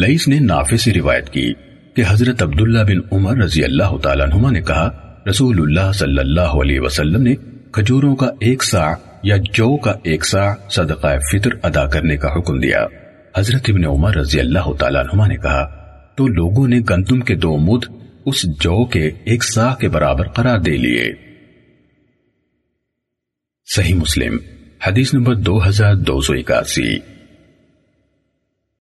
لئیس نے نافع سے روایت کی کہ حضرت عبداللہ بن عمر رضی اللہ تعالیٰ عنہما نے کہا، رسول اللہ صلی اللہ علیہ وسلم نے کھجوروں کا ایک سا یا جو کا ایک سا صدقہ فطر ادا کرنے کا حکم دیا۔ حضرت ابن عمر رضی اللہ تعالیٰ عنہما نے کہا، تو لوگوں نے گندم کے دو مد اس جو کے ایک سا کے برابر قرار دے لیے۔ صحیح مسلم، حدیث نمبر دو ہزار دو سو اکاسی۔